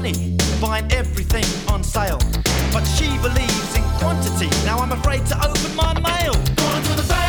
money, buying everything on sale. But she believes in quantity. Now I'm afraid to open my mail.